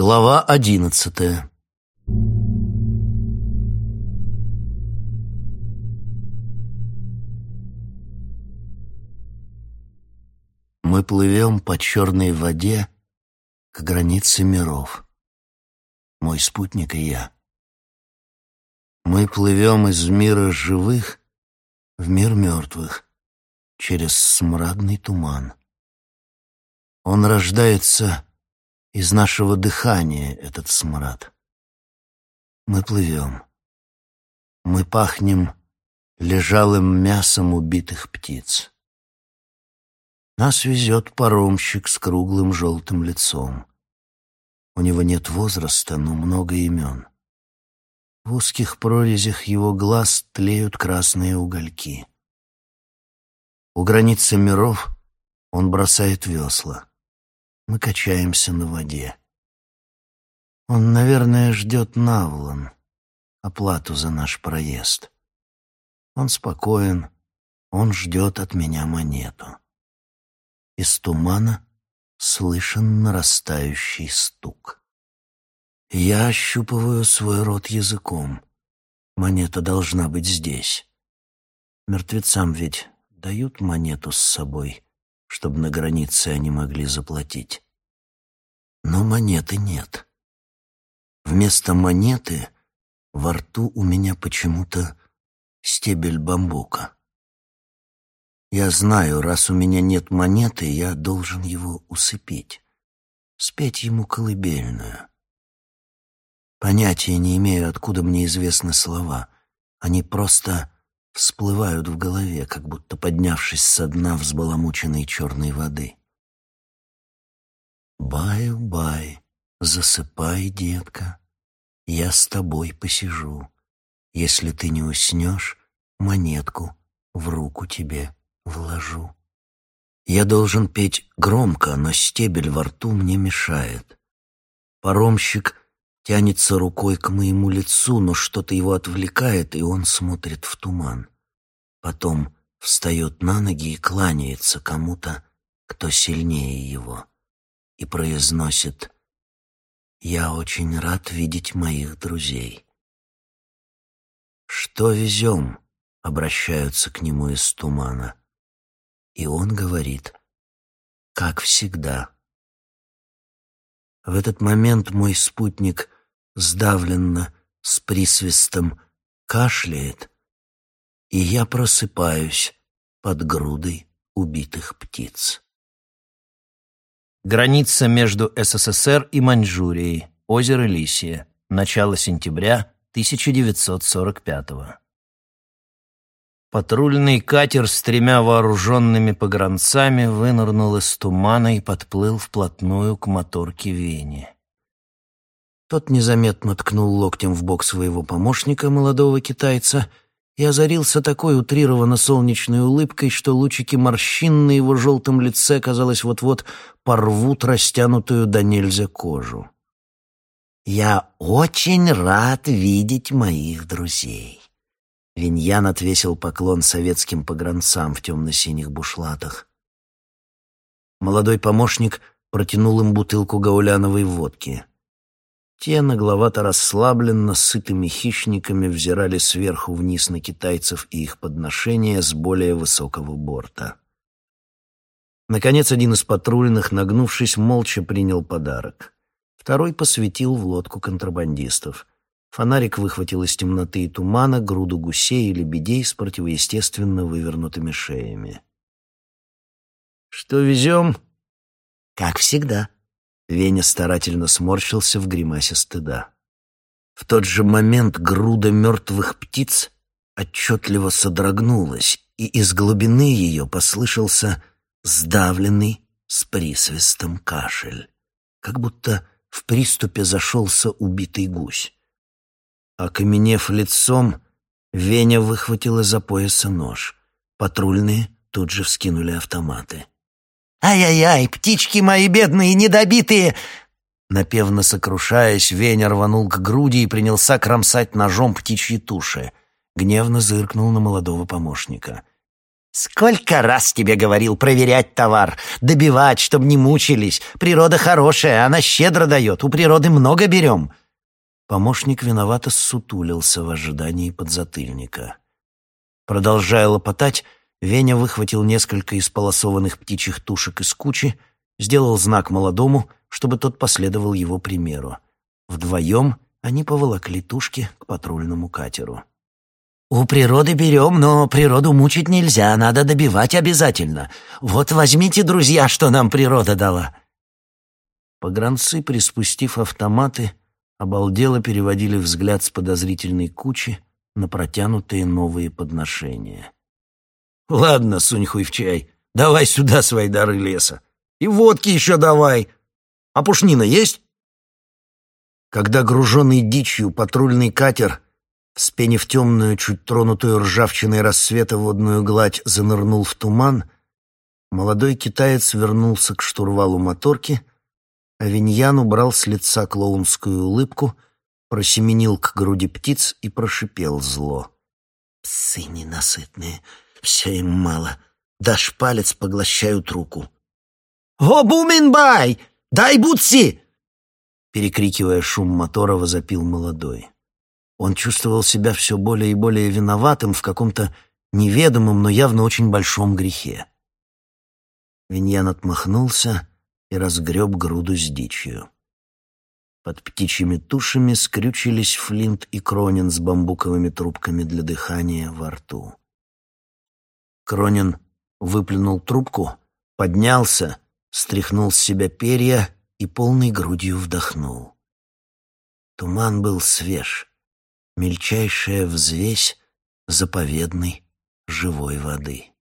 Глава одиннадцатая Мы плывем по черной воде к границе миров. Мой спутник и я. Мы плывем из мира живых в мир мертвых через смрадный туман. Он рождается из нашего дыхания, этот смрад. Мы плывем. Мы пахнем лежалым мясом убитых птиц. Нас везет паромщик с круглым желтым лицом. У него нет возраста, но много имен. В узких прорезях его глаз тлеют красные угольки. У границы миров он бросает весла. Мы качаемся на воде. Он, наверное, ждет Навлан, оплату за наш проезд. Он спокоен, он ждет от меня монету. Из тумана слышен нарастающий стук. Я ощупываю свой рот языком. Монета должна быть здесь. Мертвецам ведь дают монету с собой — чтобы на границе они могли заплатить. Но монеты нет. Вместо монеты во рту у меня почему-то стебель бамбука. Я знаю, раз у меня нет монеты, я должен его усыпить, спеть ему колыбельную. Понятия не имею, откуда мне известны слова. Они просто всплывают в голове, как будто поднявшись со дна взбаламученной черной воды. «Баю-бай, засыпай, детка, я с тобой посижу. Если ты не уснешь, монетку в руку тебе вложу». Я должен петь громко, но стебель во рту мне мешает. Паромщик тянется рукой к моему лицу, но что-то его отвлекает, и он смотрит в туман. Потом встает на ноги и кланяется кому-то, кто сильнее его, и произносит «Я очень рад видеть моих друзей». «Что везем?» — обращаются к нему из тумана. И он говорит «Как всегда». В этот момент мой спутник сдавленно, с присвистом, кашляет, и я просыпаюсь под грудой убитых птиц. Граница между СССР и Маньчжурией. Озеро Лисия. Начало сентября 1945 -го. Патрульный катер с тремя вооруженными погранцами вынырнул из тумана и подплыл вплотную к моторке Вени. Тот незаметно ткнул локтем в бок своего помощника, молодого китайца, и озарился такой утрированно солнечной улыбкой, что лучики морщин на его желтом лице, казалось, вот-вот порвут растянутую до нельзя кожу. «Я очень рад видеть моих друзей». Виньян отвесил поклон советским погранцам в темно-синих бушлатах. Молодой помощник протянул им бутылку гауляновой водки. Те нагловато расслабленно, сытыми хищниками взирали сверху вниз на китайцев и их подношения с более высокого борта. Наконец, один из патрульных, нагнувшись, молча принял подарок. Второй посветил в лодку контрабандистов. Фонарик выхватил из темноты и тумана груду гусей и лебедей с противоестественно вывернутыми шеями. «Что везем?» «Как всегда», Веня старательно сморщился в гримасе стыда. В тот же момент груда мертвых птиц отчетливо содрогнулась, и из глубины ее послышался сдавленный с присвистом кашель, как будто в приступе зашелся убитый гусь. Окаменев лицом, Веня выхватила за пояса нож. Патрульные тут же вскинули автоматы. «Ай-яй-яй, птички мои бедные, недобитые!» Напевно сокрушаясь, Веня рванул к груди и принялся кромсать ножом птичьи туши. Гневно зыркнул на молодого помощника. «Сколько раз тебе говорил проверять товар, добивать, чтобы не мучились. Природа хорошая, она щедро дает, у природы много берем». Помощник виновато ссутулился в ожидании подзатыльника. Продолжая лопотать, Веня выхватил несколько исполосованных птичьих тушек из кучи, сделал знак молодому, чтобы тот последовал его примеру. Вдвоем они поволокли тушки к патрульному катеру. «У природы берем, но природу мучить нельзя, надо добивать обязательно. Вот возьмите, друзья, что нам природа дала». Погранцы, приспустив автоматы, обалдело переводили взгляд с подозрительной кучи на протянутые новые подношения. «Ладно, сунь в чай, давай сюда свои дары леса. И водки еще давай. А пушнина есть?» Когда груженный дичью патрульный катер Вспенив темную, чуть тронутую ржавчиной рассвета водную гладь, занырнул в туман, молодой китаец вернулся к штурвалу моторки, а Виньян убрал с лица клоунскую улыбку, просеменил к груди птиц и прошипел зло. «Псы ненасытные, все им мало. Дашь палец, поглощают руку». «О, Буминбай! Дай бутси!» Перекрикивая шум мотора, возопил молодой. Он чувствовал себя все более и более виноватым в каком-то неведомом, но явно очень большом грехе. Виньян отмахнулся и разгреб груду с дичью. Под птичьими тушами скрючились Флинт и Кронин с бамбуковыми трубками для дыхания во рту. Кронин выплюнул трубку, поднялся, стряхнул с себя перья и полной грудью вдохнул. Туман был свеж, мельчайшая взвесь заповедной живой воды.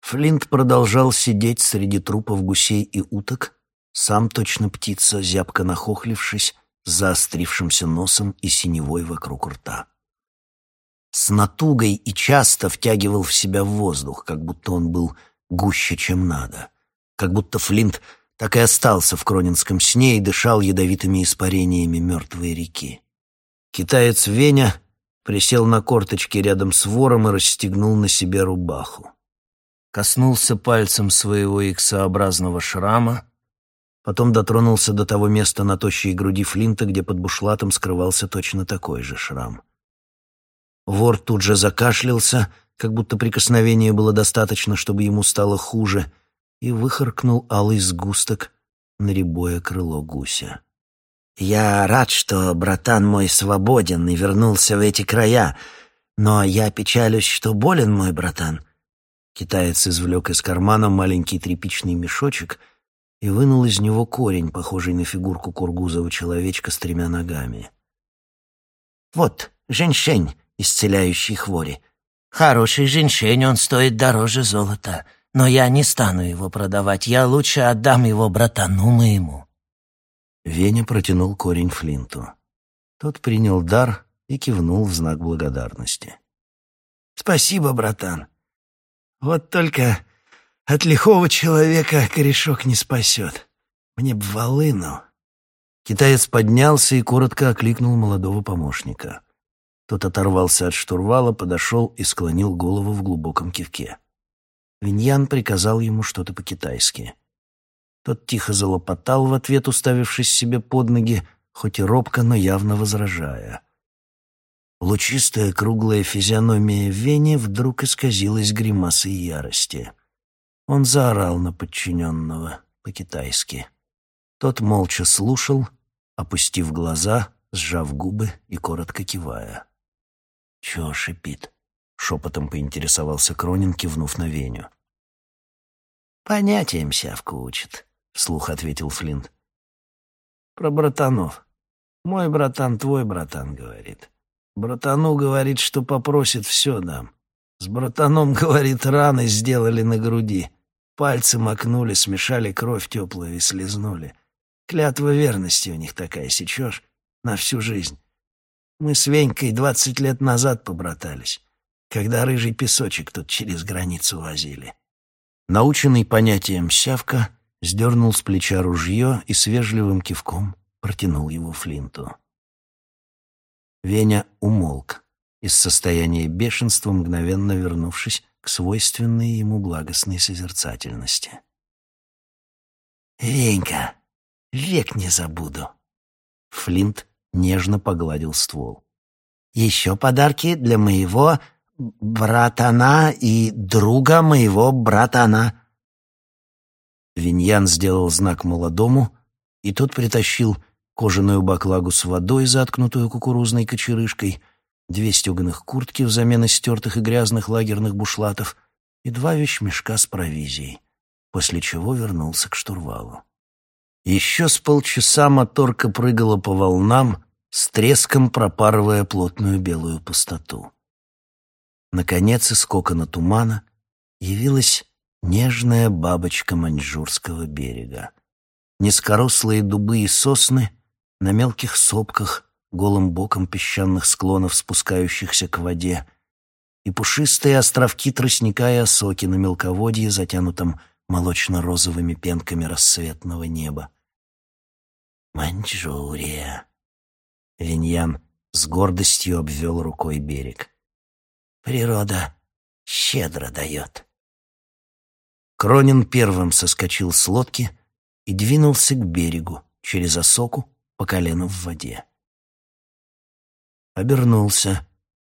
Флинт продолжал сидеть среди трупов гусей и уток, сам точно птица, зябко нахохлившись, заострившимся носом и синевой вокруг рта. С натугой и часто втягивал в себя воздух, как будто он был гуще, чем надо. Как будто Флинт так и остался в Кронинском сне и дышал ядовитыми испарениями мертвой реки. Китаец Веня присел на корточки рядом с вором и расстегнул на себе рубаху. Коснулся пальцем своего иксообразного шрама, потом дотронулся до того места на тощей груди Флинта, где под бушлатом скрывался точно такой же шрам. Вор тут же закашлялся, как будто прикосновение было достаточно, чтобы ему стало хуже, и выхаркнул алый сгусток на рябое крыло гуся. Я рад, что братан мой свободен и вернулся в эти края, но я печалюсь, что болен мой братан. Китаец извлек из кармана маленький тряпичный мешочек и вынул из него корень, похожий на фигурку кургузого человечка с тремя ногами. «Вот, женьшень, исцеляющий хвори. Хороший женьшень, он стоит дороже золота, но я не стану его продавать, я лучше отдам его братану моему». Веня протянул корень Флинту. Тот принял дар и кивнул в знак благодарности. «Спасибо, братан. Вот только от лихого человека корешок не спасет. Мне б волыну». Китаец поднялся и коротко окликнул молодого помощника. Тот оторвался от штурвала, подошел и склонил голову в глубоком кивке. Виньян приказал ему что-то по-китайски. Тот тихо залопотал в ответ, уставившись себе под ноги, хоть и робко, но явно возражая. Лучистая круглая физиономия Вени вдруг исказилась гримасой ярости. Он заорал на подчиненного по-китайски. Тот молча слушал, опустив глаза, сжав губы и коротко кивая. «Чего шипит?» — шепотом поинтересовался Кронин, кивнув на Веню. «Понятием сявку учит», вслух ответил Флинт. Про братанов. Мой братан, твой братан, говорит. Братану говорит, что попросит, все дам. С братаном, говорит, раны сделали на груди. Пальцы макнули, смешали кровь теплую и слезнули. Клятва верности у них такая, сечешь, на всю жизнь. Мы с Венькой двадцать лет назад побратались, когда рыжий песочек тут через границу возили. Наученный понятием «сявка», сдернул с плеча ружье и с вежливым кивком протянул его Флинту. Веня умолк, из состояния бешенства мгновенно вернувшись к свойственной ему благостной созерцательности. «Венька, век не забуду!» Флинт нежно погладил ствол. «Еще подарки для моего братана и друга моего братана». Виньян сделал знак молодому, и тот притащил кожаную баклагу с водой, заткнутую кукурузной кочерышкой, две стеганых куртки взамен истертых и грязных лагерных бушлатов и два вещмешка с провизией, после чего вернулся к штурвалу. Еще с полчаса моторка прыгала по волнам, с треском пропарывая плотную белую пустоту. Наконец из кокона тумана явилась нежная бабочка маньчжурского берега. Низкорослые дубы и сосны на мелких сопках, голым боком песчаных склонов, спускающихся к воде, и пушистые островки тростника и осоки на мелководье, затянутом молочно-розовыми пенками рассветного неба. «Маньчжурия!» Виньян с гордостью обвел рукой берег. «Природа щедро дает». Кронин первым соскочил с лодки и двинулся к берегу через осоку по колено в воде. Обернулся,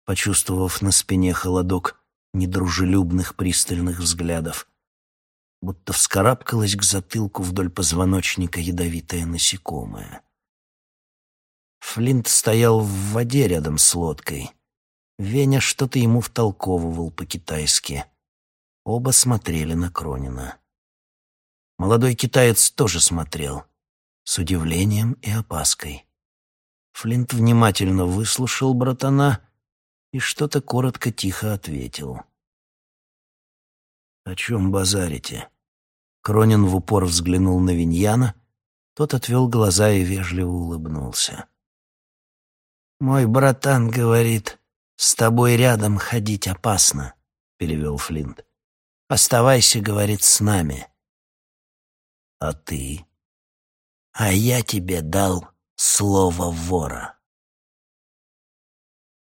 почувствовав на спине холодок недружелюбных пристальных взглядов, будто вскарабкалась к затылку вдоль позвоночника ядовитое насекомое. Флинт стоял в воде рядом с лодкой. Веня что-то ему втолковывал по-китайски. Оба смотрели на Кронина. Молодой китаец тоже смотрел, с удивлением и опаской. Флинт внимательно выслушал братана и что-то коротко тихо ответил. «О чем базарите?» Кронин в упор взглянул на Виньяна, тот отвел глаза и вежливо улыбнулся. «Мой братан говорит, с тобой рядом ходить опасно», — перевел Флинт. «Оставайся, — говорит, — с нами». «А ты?» «А я тебе дал слово вора».